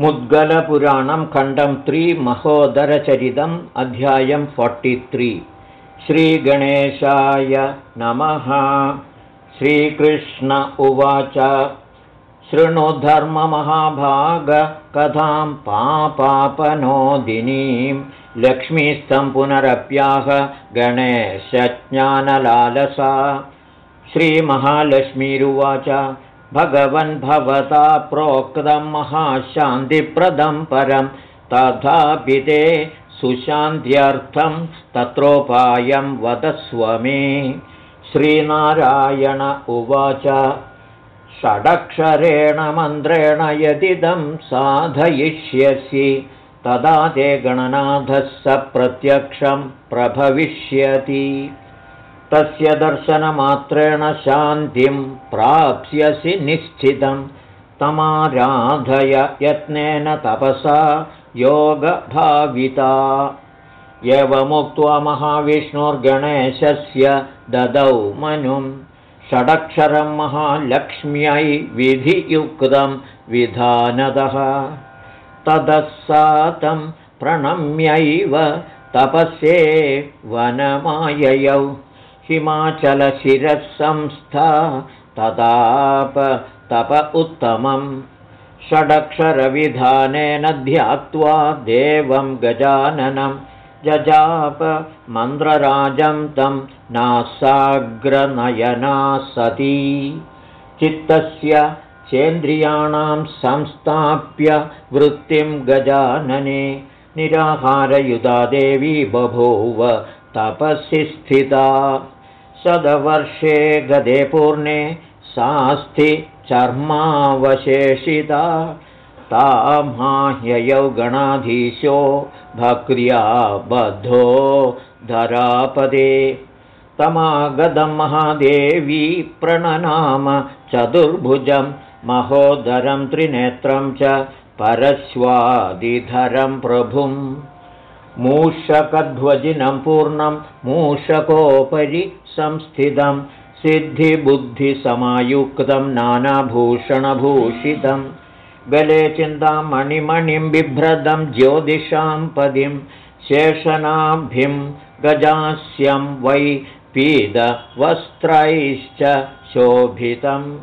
मुद्गलपुराणं खण्डं त्री महोदरचरितम् अध्यायं त्री श्रीगणेशाय नमः। श्रीकृष्ण उवाच। शृणुधर्ममहाभागकथां पापापनोदिनीं। लक्ष्मीस्थं पुनरप्याह गणेशज्ञानलालसा। श्रीमहालक्ष्मीरुवाच भगवन् भवता प्रोक्तं महाशान्तिप्रदं परं। तथापि ते सुशान्त्यर्थं तत्रोपायं वदस्व मे। श्रीनारायण उवाच षडक्षरेण मन्त्रेण यदिदं साधयिष्यसि तदा ते गणनाथः स प्रत्यक्षं प्रभविष्यति तस्य दर्शनमात्रेण शान्तिं प्राप्स्यसि निश्चितं। तमाराधय यत्नेन तपसा योगभाविता। एवमुक्त्वा महाविष्णुर्गणेशस्य ददौ मनुं षडक्षरं महालक्ष्म्यै विधियुक्तं विधानदः। ततः सा तं प्रणम्यैव तपस्ये वनमाययौ हिमाचलशिरःसंस्था तदाप तप उत्तमं षडक्षरविधानेन ध्यात्वा देवं गजाननं। जजाप मन्द्रराजं तं नासाग्रनयना सती चित्तस्य चेन्द्रियाणां संस्थाप्य वृत्तिं गजानने। निराहारयुधा देवी बभूव तपसि स्थिता शतवर्षे गदे पूर्णे सास्थि चर्मावशेषिता। तामाह्ययौ गणाधीशो भक्र्या बद्धो धरापदे। तमागदं महादेवी प्रणनाम चतुर्भुजं महोदरं त्रिनेत्रं च परश्वादिधरं प्रभुम् मूषकध्वजिनं पूर्णं मूषकोपरि संस्थितं सिद्धिबुद्धिसमायुक्तं नानाभूषणभूषितं। गले चिन्तामणिमणिं बिभ्रदं ज्योतिषां पदिं शेषनाभिं गजास्यं वै पीदवस्त्रैश्च शोभितं।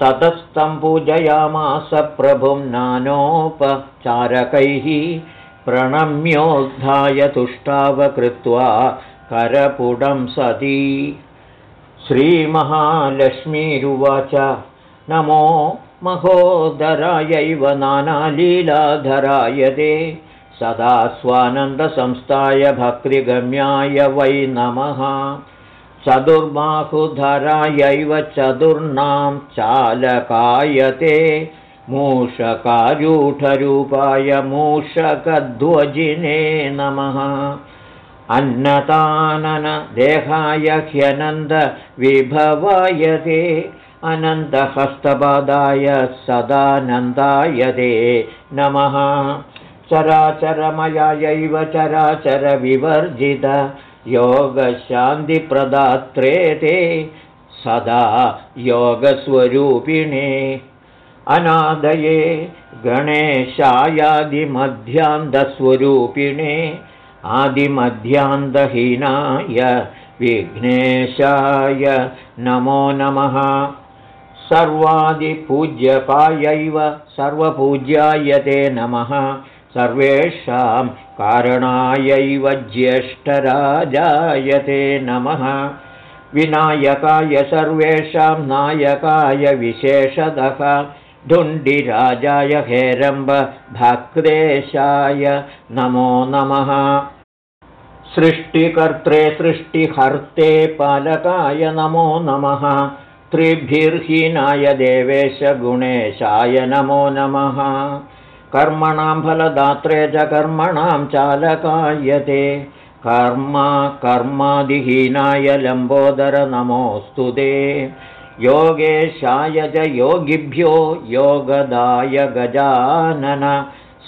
ततस्तं पूजयामास प्रभुं नानोपचारकैः प्रणम्योद्धाय तुष्टावकृत्वा करपुडं सती। श्रीमहालक्ष्मीरुवाच। नमो महोदरायैव नानालीलाधराय ते। सदा स्वानन्दसंस्थाय भक्तिगम्याय वै नमः। चतुर्बाहुधरायैव चतुर्णां चालकायते मूषकारूढरूपाय मूषकध्वजिने नमः। अन्नताननदेहाय ह्यनन्दविभवाय ते। अनन्तहस्तपादाय सदानन्दाय ते नमः। चराचरमयायैव चराचरविवर्जित। योगशान्तिप्रदात्रे ते सदा योगस्वरूपिणे अनादये गणेशायादिमध्यान्धस्वरूपिणे आदिमध्यान्धहीनाय विघ्नेशाय नमो नमः। सर्वादिपूज्यकायैव सर्वपूज्याय ते नमः। सर्वेषां कारणायैव ज्येष्ठराजाय ते नमः। विनायकाय सर्वेषां नायकाय विशेषतः धुण्डिराजाय हेरम्ब भक्तेशाय नमो नमः। सृष्टिकर्त्रे सृष्टिहर्ते पालकाय नमो नमः। त्रिभिर्हीनाय देवेशगुणेशाय नमो नमः। कर्मणां फलदात्रे च कर्मणां चालकाय ते। कर्म कर्मादिहीनाय लम्बोदर नमोऽस्तु ते योगेशाय च योगिभ्यो योगदाय गजानन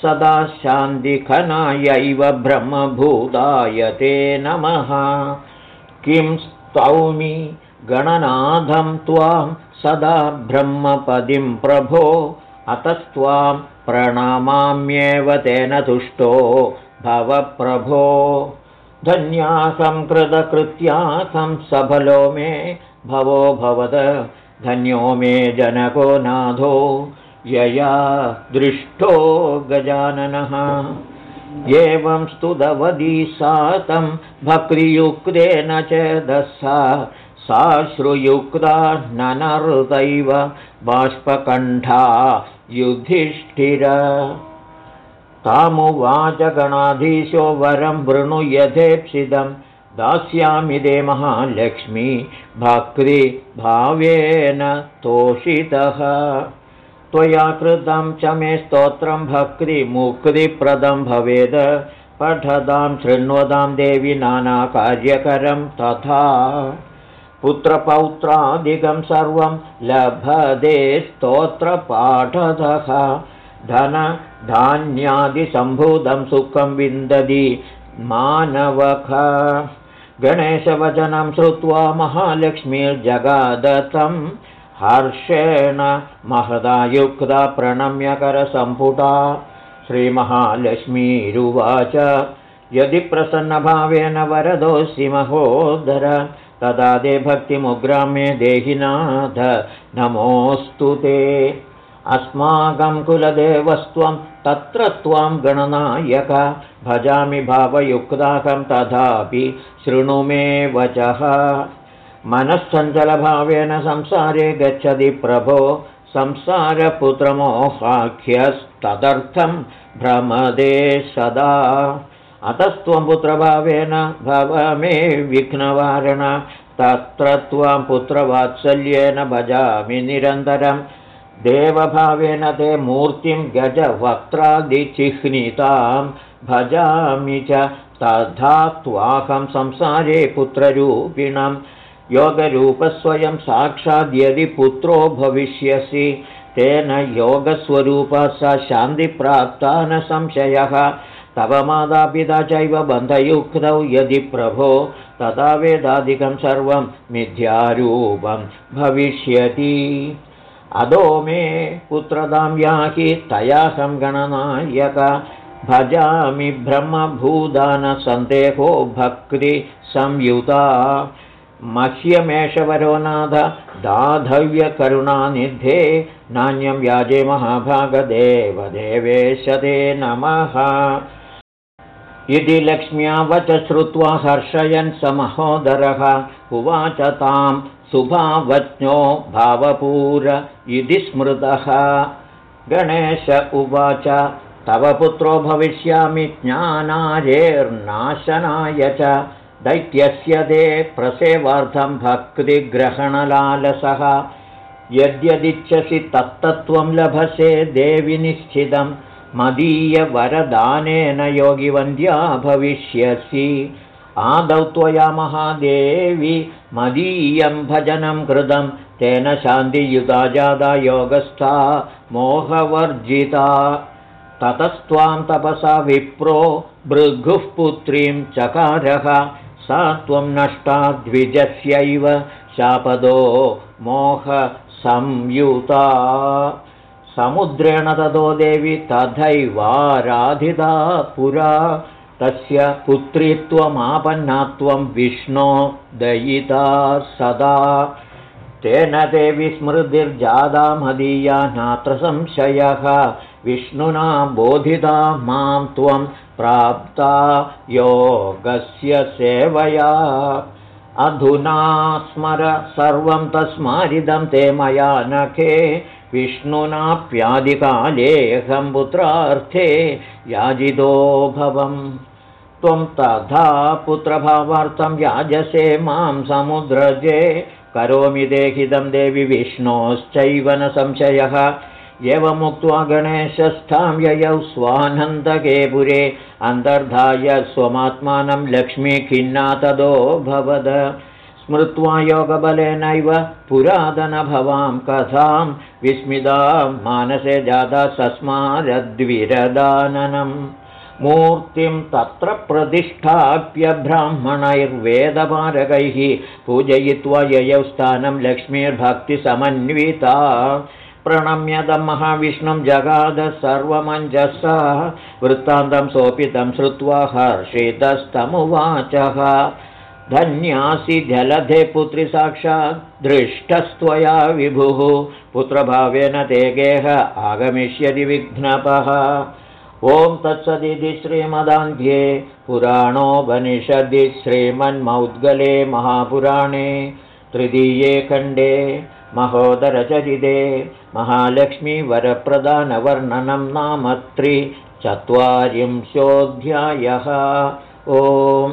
सदा शान्तिखनायैव ब्रह्मभूताय ते नमः। किं स्तौमि गणनाथं त्वां सदा ब्रह्मपदिं प्रभो अतस्त्वां प्रणामाम्येव तेन तुष्टो भवप्रभो। धन्यासं कृतकृत्यासं सफलो मे भवो भवद धन्यो मे जनको नाथो यया दृष्टो गजाननः। एवं स्तुतवदी सातं भक्तियुक्तेन च दशा साश्रुयुक्ता ननर्दैव बाष्पकण्ठा युधिष्ठिर। तामुवाचगणाधीशो वरं वृणु यथेप्सितं दास्यामि दे महालक्ष्मी भक्तिभावेन तोषितः। त्वया कृतं च मे स्तोत्रं भक्तिमुक्तिप्रदं भवेद। पठदां शृण्वतां देवि नानाकार्यकरं तथा। पुत्रपौत्रादिकं सर्वं लभदे स्तोत्रपाठदः। धनधान्यादिसम्भूतं सुखं विन्दति मानवख गणेशवचनं श्रुत्वा महालक्ष्मीर्जगादतम् हर्षेण महदायुक्ता प्रणम्यकरसम्पुटा। श्रीमहालक्ष्मीरुवाच यदि प्रसन्नभावेन वरदोऽसि महोदर तदा ते भक्तिमुग्राम्ये देहिनाथ नमोऽस्तु ते अस्माकं कुलदेवस्त्वं तत्र त्वां गणनायक। भजामि भावयुक्ताहं तथापि शृणु मे वचः मनःसञ्चलभावेन संसारे गच्छति प्रभो। संसारपुत्रमोहाख्यस्तदर्थं भ्रमदे सदा। अतस्त्वं पुत्रभावेन भव मे विघ्नवारण। तत्र त्वं पुत्रवात्सल्येन भजामि निरन्तरं देवभावेन ते मूर्तिं गजवक्त्रादिचिह्नितां भजामि च तथा त्वाकं संसारे पुत्ररूपिणम् योगरूपस्वयं साक्षाद्यदि पुत्रो भविष्यसि तेन योगस्वरूपः स शान्तिप्राप्ता न संशयः। तव मातापिता चैव बन्धयुक्तौ यदि प्रभो तदा वेदादिकं सर्वं मिथ्यारूपं भविष्यति अदो मे पुत्रदां याहि तया सङ्गणनायक भजामि ब्रह्मभूदानसन्देहो भक्तिसंयुता मह्यमेषवरो नाथ दाधव्यकरुणानिधे नान्यं व्याजे महाभागदेवदेवेशते नमः इति लक्ष्म्या वच श्रुत्वा हर्षयन् स महोदरः उवाच तां सुभावज्ञो भावपूर इति स्मृतः। गणेश उवाच तव पुत्रो भविष्यामि ज्ञानारेर्नाशनाय च। दैत्यस्य ते प्रसेवार्थं भक्तिग्रहणलालसः। यद्यदिच्छसि तत्तत्त्वं लभसे देवि निश्चितं मदीयवरदानेन योगिवन्द्या भविष्यसि। आदौ त्वया महादेवी मदीयं भजनं कृतं तेन शान्तियुता जादा योगस्था मोहवर्जिता। ततस्त्वां तपसा विप्रो भृगुः पुत्रीं चकारः सा त्वं नष्टा द्विजस्यैव शापदो मोहसंयुता समुद्रेण ततो देवि तथैवाराधिता पुरा। तस्य पुत्रीत्वमापन्नात्वं विष्णो दयिता सदा। तेन ते विस्मृतिर्जादा मदीया नात्र संशयः। विष्णुना बोधिता मां त्वं प्राप्ता योगस्य सेवया। अधुना स्मर सर्वं तस्मारिदं ते मया नखे विष्णुनाप्यादिकालेऽहं पुत्रार्थे याजितो भवम्। त्वं तथा पुत्रभावार्थं याजसे मां समुद्रजे। करोमि देहिदं देवि विष्णोश्चैव न संशयः। एवमुक्त्वा गणेशस्थां ययौ स्वानन्दके पुरे अन्तर्धाय स्वमात्मानं लक्ष्मीखिन्ना तदो भवद स्मृत्वा योगबलेनैव पुरातनभवां कथां विस्मिता मानसे जाता सस्मारद्विरदाननम्। मूर्तिं तत्र प्रतिष्ठाप्य ब्राह्मणैर्वेदपारकैः पूजयित्वा ययौ स्थानं लक्ष्मीर्भक्तिसमन्विता। प्रणम्यदं महाविष्णुं जगाद सर्वमञ्जसा। वृत्तान्तं सोपितं श्रुत्वा हर्षितस्तमुवाचः धन्यासि जलधे पुत्रि साक्षात् दृष्टस्त्वया विभुः। पुत्रभावेन ते गेह आगमिष्यति विघ्नपः। ॐ तत्सदिति श्रीमदान्ध्ये पुराणोपनिषदि श्रीमन्मौद्गले महापुराणे तृतीये खण्डे महोदरचरिते महालक्ष्मीवरप्रदानवर्णनं नाम त्रिचत्वारिंशोऽध्यायः ओम्